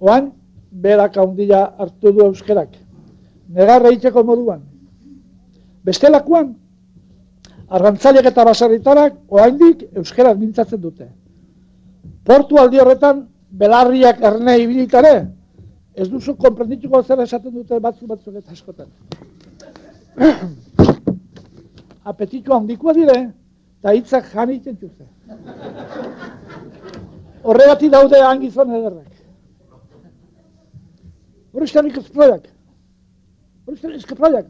Oan, berak handia hartu du euskerak. Negarra itxeko moduan. Bestelakoan, arrantzaliak eta basarritarak oraindik euskera mintzatzen dute. Portu aldi horretan, belarriak erne ibilitare, ez duzu konprendituko zer esaten dute batzu batzuk eta askotan. Apetitua handikoa dire, eta hitzak jan egiten. Horregatik daude hangizon ederrak. Horreztan ikazproiak. Horreztan ikazproiak.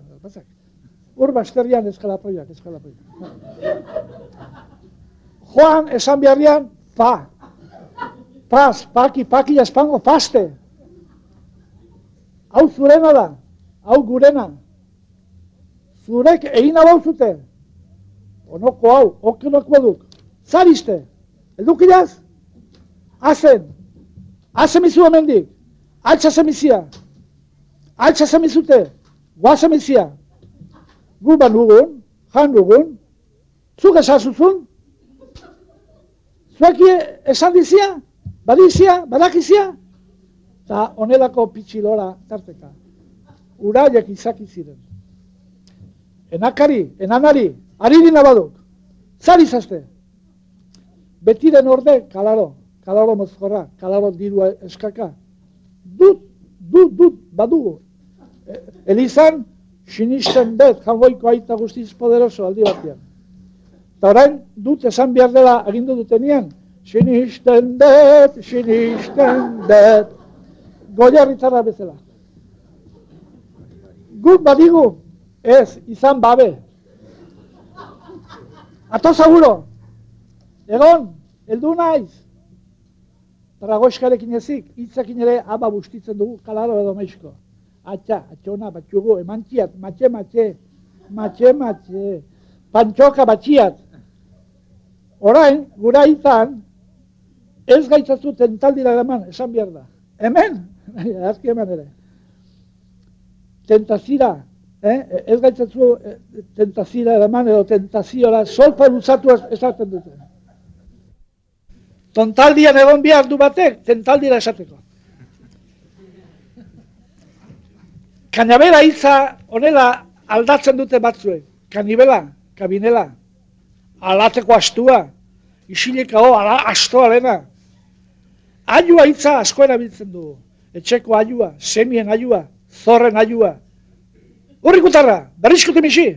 Hor basterian eskalaproiak, eskalaproiak. Joan esan beharrian, pa. Paz, paki, paki espango, paste. Hau zurena da, hau gurena. Zurek egin hau zute. Onoko hau, okenoko duk. Zariste, eduk idaz? Azen, azen mizu amendik. Altsa zemizia. Altsa zemizute. Gua zemizia. Gu ban dugun, jan dugun. Zuk esazuzun. Zueki esan dizia, badizia, badakizia. Ta onelako pitxilora tarteka. Uraiek izaki ziren. Enakari, enanari, ari dina baduk. Zari zazte. Betiren orde, kalaro, kalaro mozkorra, kalaro dirua eskaka dut, dut, dut, badugu. E, Elizan, sinisten dut, jangoiko aita guztiz poderoso aldi batean. Eta orain, dut esan behar dela agindu dutenian, sinisten dut, sinisten dut, goiarritzara bezala. Gut badigu, ez, izan babe. Ato zaguro, egon, eldu naiz, Tragoskarekin ezik, hitzakin ere aba bustitzen dugu kalaro edo meixko. Atxa, atxona, batxugu, emantziat, matxe, matxe, matxe, matxe, pantxoka batxiat. Orain, gura izan, ez gaitzatzu tentaldira eman, esan behar da. Hemen, azki eman ere. Tentazira, eh? ez gaitzatzu eh, tentazira eman edo tentaziora, solpa luzatu esaten duten. Tontaldian egon bihar du batek, tentaldira esateko. Kanabela hitza onela aldatzen dute batzuek. Kanibela, kabinela, alateko astua, isileka ho, ala, astoa lena. Aiua hitza asko erabiltzen du. Etxeko aiua, semien aiua, zorren aiua. Horrik utarra, berrizkote misi.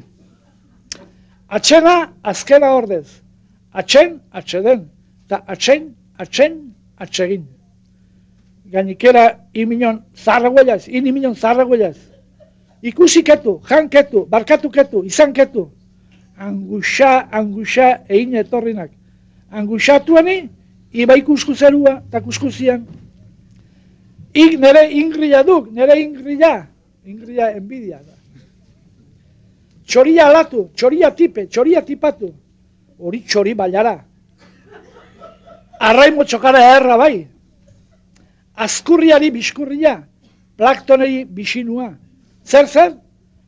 Atxena, azkena ordez. Atxen, atxeden eta atxen, atxen, atxegin. Gainikera iminon zarra guelaz, in iminon zarra guelaz. Ikusi ketu, jan ketu, barkatu ketu, izan ketu. Anguxa, anguxa egin etorrinak. Anguxatuani, iba ikusku zerua, eta kuskuzian. Ik nere ingrila duk, nere ingrila, ingrila enbidia da. Txoria alatu, txoria tipe, txoria tipatu. Hori txori baiara, arraimo txokara erra bai. Azkurriari biskurria, plaktonei bisinua. Zer zer?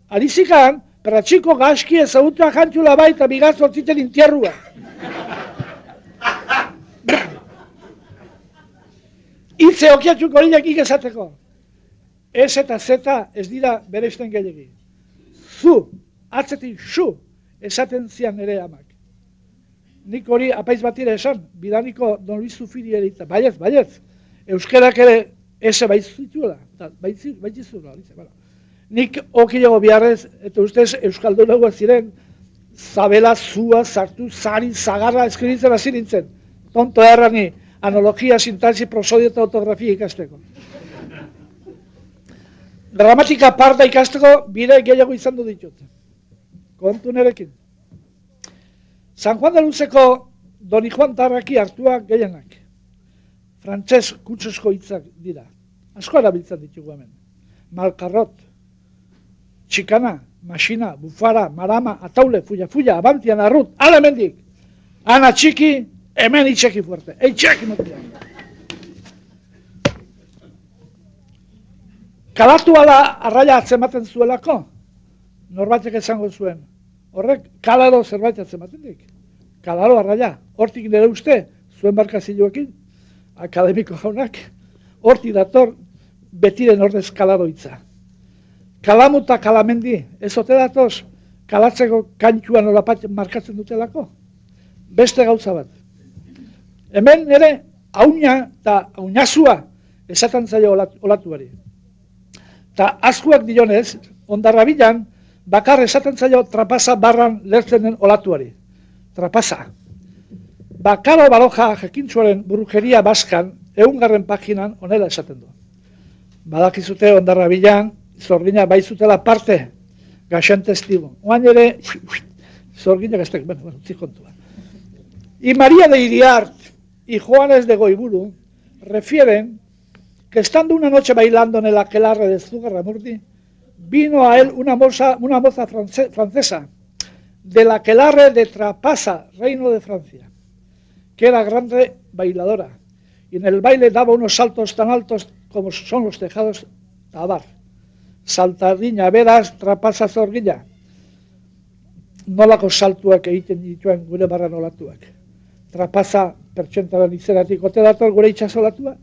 Alizikan, peratxiko gaski ezagutua jantula bai eta bigaz ortziten intierrua. Itze okiatxuk horiak ikesateko. Ez eta zeta ez dira bere izten gehiagi. Zu, atzetik, zu, esaten zian ere amak nik hori apaiz batira esan, bidaniko don Luis Zufiri erita, baiez, baiez, euskerak ere ese baitzituela, baitzituela, bueno. nik okilego biharrez, eta ustez euskaldu nagoa ziren, zabela, zua, zartu, zari, zagarra, eskritzen hasi nintzen, tonto errani, analogia, sintaxi, prosodio eta autografia ikasteko. Gramatika parta ikasteko, bide gehiago izan du ditut. Kontu nerekin. San Juan de Luzeko Doni Juan Tarraki hartuak gehienak. Frantses kutsusko hitzak dira. Asko erabiltzen ditugu hemen. Malkarrot, txikana, masina, bufara, marama, ataule, fuia, fuia, abantian, arrut, ala mendik. Ana txiki, hemen itxeki fuerte. Ei txeki nukia. Kalatu ala arraia atzematen zuelako, norbatek esango zuen, horrek kalaro zerbait atzematen dik. Kalaro arraia, hortik nire uste, zuen barkazioekin, akademiko jaunak, horti dator betiren ordez kaladoitza. Kalamuta kalamendi, ez ote datoz, kalatzeko kantxuan olapat markatzen dutelako? Beste gauza bat. Hemen ere, hauna eta haunazua esaten zaio olatuari. Ta askuak dionez, ondarra bilan, bakar esaten zaio trapasa barran lertzen olatuari. Trapasa. Bakaro baloja jekintzuaren burujeria baskan, eungarren paginan onela esaten du. Badakizute ondarra bilan, zorgina baizutela parte, gaxan testigo. Oan ere, zorgina gaztek, bueno, bueno, zikontua. Y María de Iriart y Juanes de Goiburu refieren que estando una noche bailando en el aquelarre de Zugarramurdi, vino a él una moza, una moza francesa del aquelarre de Trapasa, reino de Francia, que era grande bailadora, y en el baile daba unos saltos tan altos como son los tejados tabar. Saltardiña, veras, trapasa zorgilla. Nolako saltuak egiten dituen gure barra nolatuak. Trapasa pertsentaren izeratik ote dator gure itxasolatua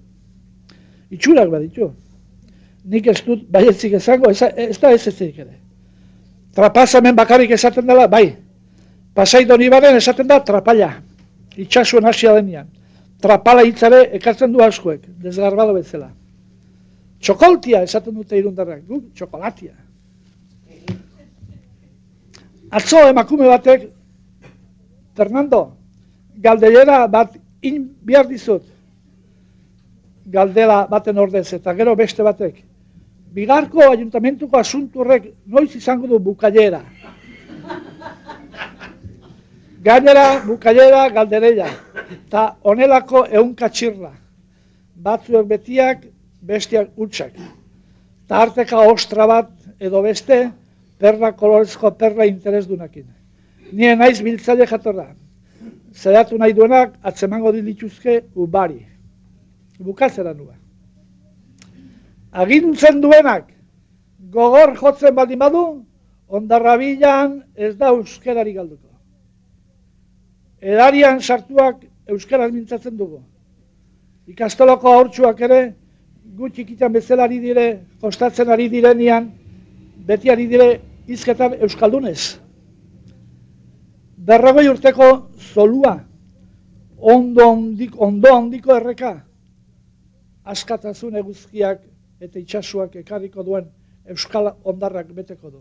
itxurak baditu. Nik ez dut baietzik ezango, ez, ez da ez ezik ere. Trapazamen bakarrik esaten dela, bai. Pasai doni esaten da trapala. Itxasuen hasia denean. Trapala hitzare ekartzen du askoek, desgarbado bezala. Txokoltia esaten dute irundarrak, guk txokolatia. Atzo emakume batek, Fernando, galdeiera bat in behar dizut, galdera baten ordez eta gero beste batek. Bigarko ayuntamentuko asunturrek noiz izango du bukailera. Gainera bukailera galdereia. Ta onelako ehunka txirra. Batzuek betiak, bestiak utxak. Ta harteka ostra bat edo beste, perra kolorezko perra interes dunakin. Nien naiz biltzaile jatorra. Zeratu nahi duenak, atzemango dituzke ubari bukatzera nua. Agintzen duenak, gogor jotzen baldin badu, ondarra ez da euskerari galduko. Edarian sartuak euskaraz mintzatzen dugu. Ikastoloko aurtsuak ere, gutxikitan bezalari dire, kostatzen ari direnian, beti ari dire izketan euskaldunez. Berrogoi urteko zolua, ondo ondiko, ondo ondiko erreka, askatasun eguzkiak eta itxasuak ekarriko duen euskal ondarrak beteko du.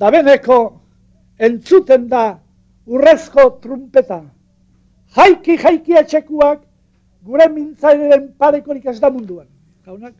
Dabeneko entzuten da urrezko trumpeta. Jaiki, jaiki etxekuak gure mintzainen parekorik ez da munduan. Jaunak?